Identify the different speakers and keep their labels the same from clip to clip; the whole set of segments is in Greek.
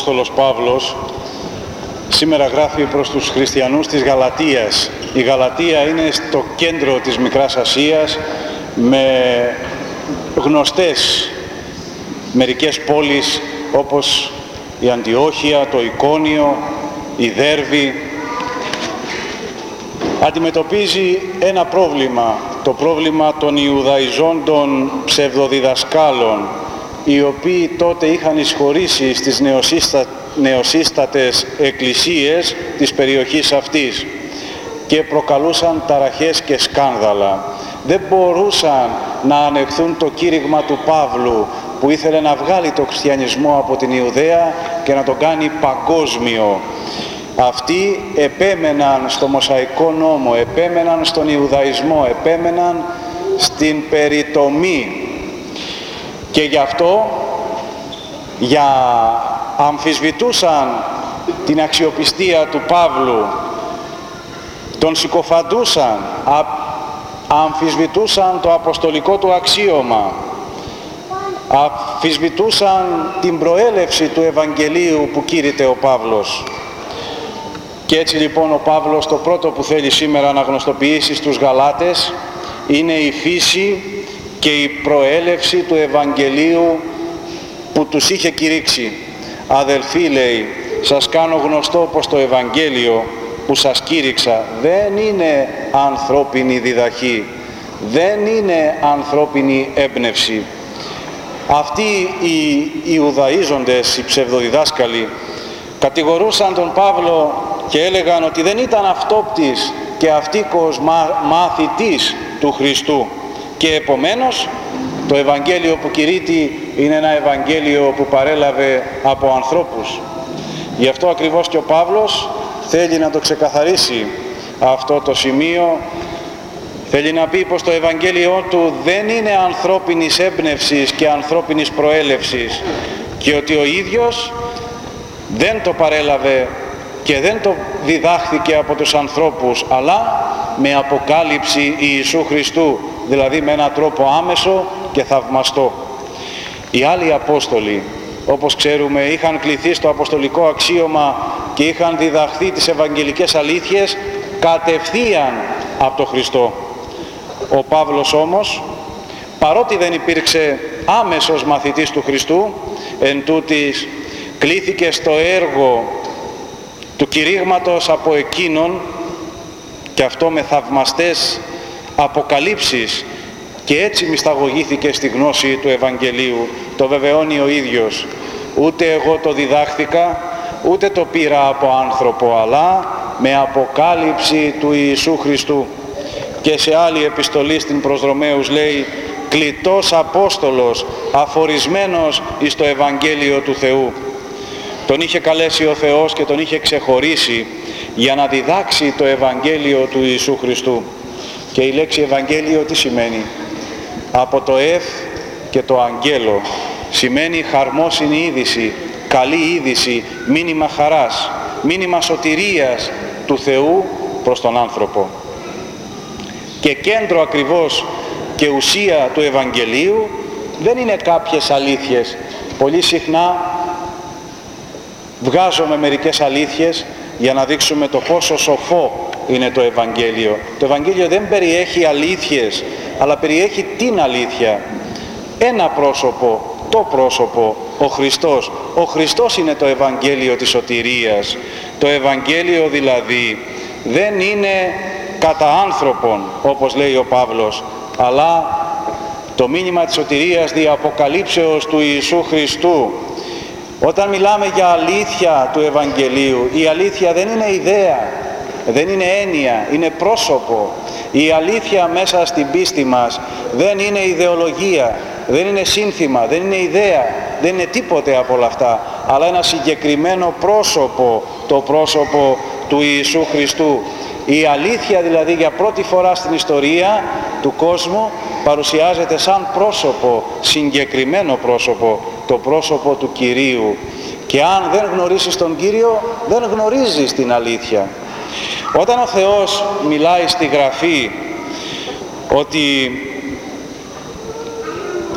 Speaker 1: Απόστολος Παύλος σήμερα γράφει προς τους χριστιανούς της Γαλατίας. Η Γαλατία είναι στο κέντρο της Μικράς Ασίας με γνωστές μερικές πόλεις όπως η Αντιόχεια, το Ικόνιο, η Δέρβη. Αντιμετωπίζει ένα πρόβλημα, το πρόβλημα των Ιουδαϊζόντων ψευδοδιδασκάλων, οι οποίοι τότε είχαν εισχωρήσει στις νεοσύστα... νεοσύστατες εκκλησίες της περιοχής αυτής και προκαλούσαν ταραχές και σκάνδαλα. Δεν μπορούσαν να ανεχθούν το κήρυγμα του Παύλου που ήθελε να βγάλει το χριστιανισμό από την Ιουδαία και να το κάνει παγκόσμιο. Αυτοί επέμεναν στο Μοσαϊκό νόμο, επέμεναν στον Ιουδαϊσμό, επέμεναν στην περιτομή και γι' αυτό για αμφισβητούσαν την αξιοπιστία του Παύλου, τον συκοφαντούσαν, αμφισβητούσαν το αποστολικό του αξίωμα, αμφισβητούσαν την προέλευση του Ευαγγελίου που κήρυτε ο Παύλος. Και έτσι λοιπόν ο Παύλος το πρώτο που θέλει σήμερα να γνωστοποιήσει στους Γαλάτες είναι η φύση και η προέλευση του Ευαγγελίου που τους είχε κηρύξει. Αδελφοί λέει, σας κάνω γνωστό πως το Ευαγγέλιο που σας κήρυξα δεν είναι ανθρώπινη διδαχή, δεν είναι ανθρώπινη έμπνευση. Αυτοί οι Ιουδαίζοντες, οι ψευδοδιδάσκαλοι, κατηγορούσαν τον Παύλο και έλεγαν ότι δεν ήταν αυτόπτης και αυτίκος μαθητής του Χριστού και επομένως το Ευαγγέλιο που κηρύττει είναι ένα Ευαγγέλιο που παρέλαβε από ανθρώπους. Γι' αυτό ακριβώς και ο Παύλος θέλει να το ξεκαθαρίσει αυτό το σημείο θέλει να πει πως το Ευαγγέλιό του δεν είναι ανθρώπινης έμπνευσης και ανθρώπινης προέλευσης και ότι ο ίδιος δεν το παρέλαβε και δεν το διδάχθηκε από τους ανθρώπους αλλά με αποκάλυψη Ιησού Χριστού δηλαδή με έναν τρόπο άμεσο και θαυμαστό. Οι άλλοι Απόστολοι όπως ξέρουμε είχαν κληθεί στο αποστολικό αξίωμα και είχαν διδαχθεί τις Ευαγγελικές αλήθειες κατευθείαν από τον Χριστό. Ο Παύλος όμως παρότι δεν υπήρξε άμεσος μαθητής του Χριστού εν τούτης κλήθηκε στο έργο του κηρύγματος από εκείνον και αυτό με θαυμαστές αποκαλύψεις και έτσι μυσταγωγήθηκε στη γνώση του Ευαγγελίου. Το βεβαιώνει ο ίδιος. Ούτε εγώ το διδάχθηκα, ούτε το πήρα από άνθρωπο, αλλά με αποκάλυψη του Ιησού Χριστού. Και σε άλλη επιστολή στην προς Ρωμαίους λέει «Κλητός Απόστολος, αφορισμένος εις το Ευαγγέλιο του Θεού». Τον είχε καλέσει ο Θεός και τον είχε ξεχωρίσει για να διδάξει το Ευαγγέλιο του Ιησού Χριστού. Και η λέξη Ευαγγέλιο τι σημαίνει; Από το Εφ και το Αγγέλο σημαίνει χαρμόσυνη είδηση, καλή είδηση, μήνυμα χαράς, μήνυμα σωτηρίας του Θεού προς τον άνθρωπο. Και κέντρο ακριβώς και ουσία του Ευαγγελίου δεν είναι κάποιες αλήθειες. Πολύ συχνά βγάζουμε μερικές αλήθειες για να δείξουμε το πόσο σοφό είναι το Ευαγγέλιο. Το Ευαγγέλιο δεν περιέχει αλήθειες, αλλά περιέχει την αλήθεια. Ένα πρόσωπο, το πρόσωπο, ο Χριστός. Ο Χριστός είναι το Ευαγγέλιο της σωτηρίας. Το Ευαγγέλιο δηλαδή δεν είναι κατά άνθρωπον, όπως λέει ο Παύλος, αλλά το μήνυμα της σωτηρίας δι' αποκαλύψεως του Ιησού Χριστού. Όταν μιλάμε για αλήθεια του Ευαγγελίου, η αλήθεια δεν είναι ιδέα, δεν είναι έννοια, είναι πρόσωπο. Η αλήθεια μέσα στην πίστη μας δεν είναι ιδεολογία, δεν είναι σύνθημα, δεν είναι ιδέα, δεν είναι τίποτε από όλα αυτά, αλλά ένα συγκεκριμένο πρόσωπο, το πρόσωπο του Ιησού Χριστού. Η αλήθεια δηλαδή για πρώτη φορά στην ιστορία του κόσμου παρουσιάζεται σαν πρόσωπο, συγκεκριμένο πρόσωπο, το πρόσωπο του Κυρίου. Και αν δεν γνωρίσεις τον Κύριο, δεν γνωρίζεις την αλήθεια. Όταν ο Θεός μιλάει στη Γραφή ότι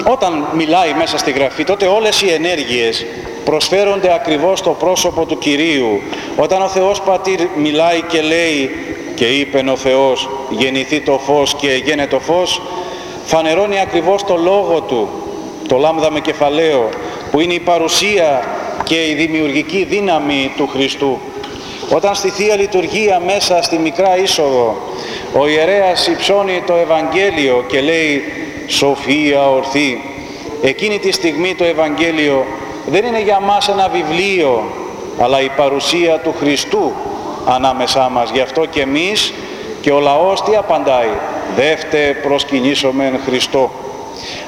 Speaker 1: όταν μιλάει μέσα στη Γραφή τότε όλες οι ενέργειες προσφέρονται ακριβώς στο πρόσωπο του Κυρίου. Όταν ο Θεός Πατήρ μιλάει και λέει και είπε ο Θεός γεννηθεί το φως και γένε το φως, φανερώνει ακριβώς το λόγο του, το λάμδα με κεφαλαίο, που είναι η παρουσία και η δημιουργική δύναμη του Χριστού. Όταν στη Θεία Λειτουργία μέσα στη Μικρά Είσοδο ο ιερέας υψώνει το Ευαγγέλιο και λέει «Σοφία ορθή», εκείνη τη στιγμή το Ευαγγέλιο δεν είναι για μας ένα βιβλίο, αλλά η παρουσία του Χριστού ανάμεσά μας. Γι' αυτό και εμείς και ο λαός τι απαντάει «Δεύτε προσκυνήσομεν Χριστό».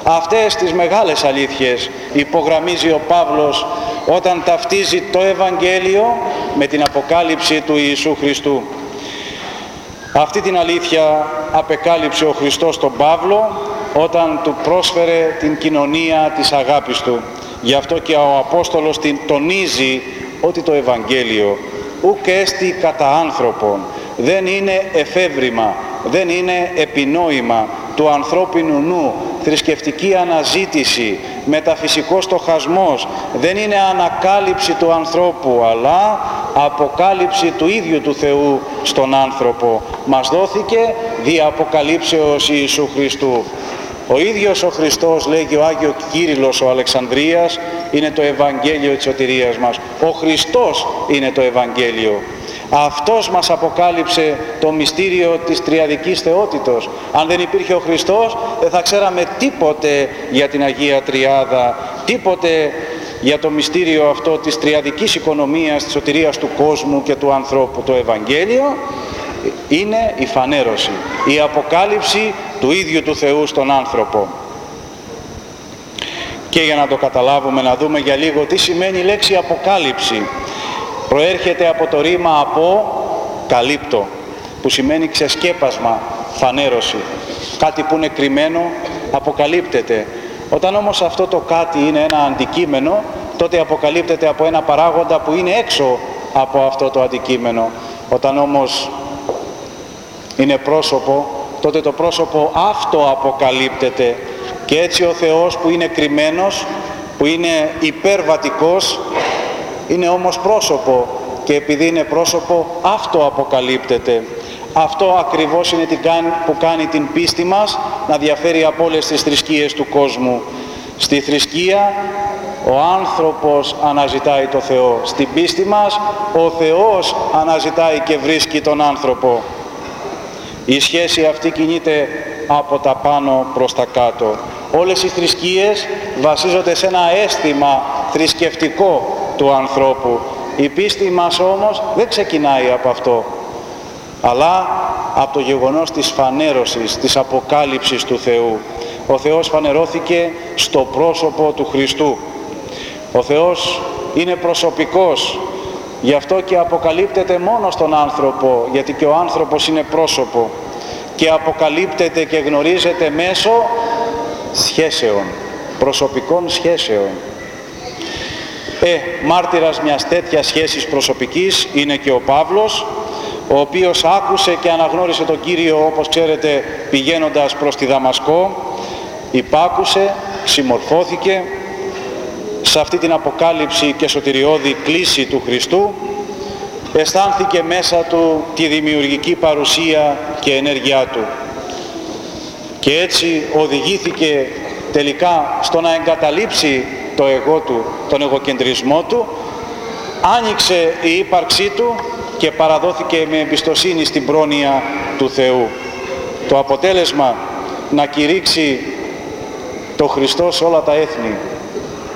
Speaker 1: Αυτές τις μεγάλες αλήθειες υπογραμμίζει ο Παύλος όταν ταυτίζει το Ευαγγέλιο με την αποκάλυψη του Ιησού Χριστού. Αυτή την αλήθεια απεκάλυψε ο Χριστός τον Παύλο όταν του πρόσφερε την κοινωνία της αγάπης του. Γι' αυτό και ο Απόστολος την τονίζει ότι το Ευαγγέλιο ουκ έστι κατά άνθρωπον, δεν είναι εφεύρημα, δεν είναι επινόημα του ανθρώπινου νου, θρησκευτική αναζήτηση, μεταφυσικός στοχασμός, δεν είναι ανακάλυψη του ανθρώπου, αλλά αποκάλυψη του ίδιου του Θεού στον άνθρωπο. Μας δόθηκε δι' αποκαλύψεως Ιησού Χριστού. Ο ίδιος ο Χριστός, λέγει ο Άγιος Κύριλλος ο Αλεξανδρίας, είναι το Ευαγγέλιο της σωτηρίας μας. Ο Χριστός είναι το Ευαγγέλιο. Αυτός μας αποκάλυψε το μυστήριο της τριαδικής θεότητος. Αν δεν υπήρχε ο Χριστός δεν θα ξέραμε τίποτε για την Αγία Τριάδα, τίποτε για το μυστήριο αυτό της τριαδικής οικονομίας, της σωτηρίας του κόσμου και του ανθρώπου. Το Ευαγγέλιο είναι η φανέρωση, η αποκάλυψη του ίδιου του Θεού στον άνθρωπο. Και για να το καταλάβουμε, να δούμε για λίγο τι σημαίνει η λέξη αποκάλυψη. Προέρχεται από το ρήμα από καλύπτω, που σημαίνει ξεσκέπασμα, φανέρωση. Κάτι που είναι κρυμμένο αποκαλύπτεται. Όταν όμως αυτό το κάτι είναι ένα αντικείμενο, τότε αποκαλύπτεται από ένα παράγοντα που είναι έξω από αυτό το αντικείμενο. Όταν όμως είναι πρόσωπο, τότε το πρόσωπο αυτό αποκαλύπτεται και έτσι ο Θεός που είναι κρυμμένος, που είναι υπερβατικός, είναι όμως πρόσωπο και επειδή είναι πρόσωπο αυτό αποκαλύπτεται. Αυτό ακριβώς είναι που κάνει την πίστη μας να διαφέρει από όλες τις θρησκείες του κόσμου. Στη θρησκεία ο άνθρωπος αναζητάει το Θεό. Στην πίστη μας ο Θεός αναζητάει και βρίσκει τον άνθρωπο. Η σχέση αυτή κινείται από τα πάνω προς τα κάτω. Όλες οι θρησκείες βασίζονται σε ένα αίσθημα θρησκευτικό του ανθρώπου. Η πίστη μας όμως δεν ξεκινάει από αυτό, αλλά από το γεγονός της φανέρωσης, της αποκάλυψης του Θεού. Ο Θεός φανερώθηκε στο πρόσωπο του Χριστού. Ο Θεός είναι προσωπικός, γι' αυτό και αποκαλύπτεται μόνο στον άνθρωπο, γιατί και ο άνθρωπος είναι πρόσωπο και αποκαλύπτεται και γνωρίζεται μέσω σχέσεων, προσωπικών σχέσεων. Ε, μάρτυρας μιας τέτοιας σχέσης προσωπικής είναι και ο Παύλος, ο οποίος άκουσε και αναγνώρισε τον Κύριο, όπως ξέρετε, πηγαίνοντας προς τη Δαμασκό, υπάκουσε, συμμορφώθηκε σε αυτή την αποκάλυψη και σωτηριώδη κλίση του Χριστού, αισθάνθηκε μέσα του τη δημιουργική παρουσία και ενέργειά του. Και έτσι οδηγήθηκε τελικά στο να εγκαταλείψει το εγώ του, τον εγωκεντρισμό του, άνοιξε η ύπαρξή του και παραδόθηκε με εμπιστοσύνη στην πρόνοια του Θεού. Το αποτέλεσμα να κηρύξει το Χριστό σε όλα τα έθνη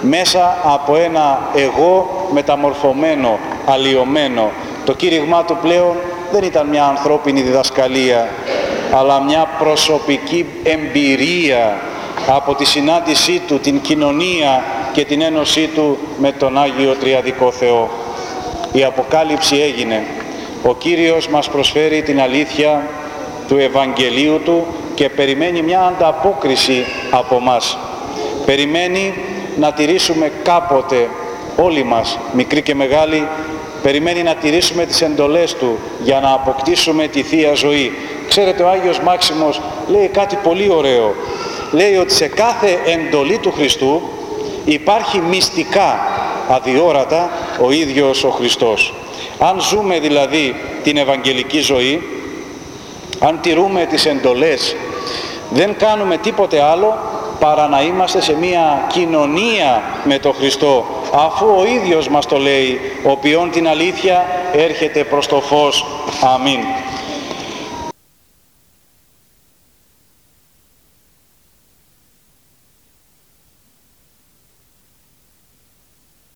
Speaker 1: μέσα από ένα εγώ μεταμορφωμένο, αλλοιωμένο. Το κήρυγμά του πλέον δεν ήταν μια ανθρώπινη διδασκαλία, αλλά μια προσωπική εμπειρία από τη συνάντησή του, την κοινωνία και την ένωσή του με τον Άγιο Τριαδικό Θεό. Η Αποκάλυψη έγινε. Ο Κύριος μας προσφέρει την αλήθεια του Ευαγγελίου Του και περιμένει μια ανταπόκριση από μας. Περιμένει να τηρήσουμε κάποτε όλοι μας, μικροί και μεγάλοι, περιμένει να τηρήσουμε τις εντολές Του για να αποκτήσουμε τη Θεία Ζωή. Ξέρετε, ο Άγιος Μάξιμος λέει κάτι πολύ ωραίο. Λέει ότι σε κάθε εντολή του Χριστού υπάρχει μυστικά αδιόρατα ο ίδιος ο Χριστός. Αν ζούμε δηλαδή την Ευαγγελική ζωή, αν τηρούμε τις εντολές, δεν κάνουμε τίποτε άλλο παρά να είμαστε σε μια κοινωνία με τον Χριστό, αφού ο ίδιος μας το λέει, ο ποιόν την αλήθεια έρχεται προς το φως. Αμήν.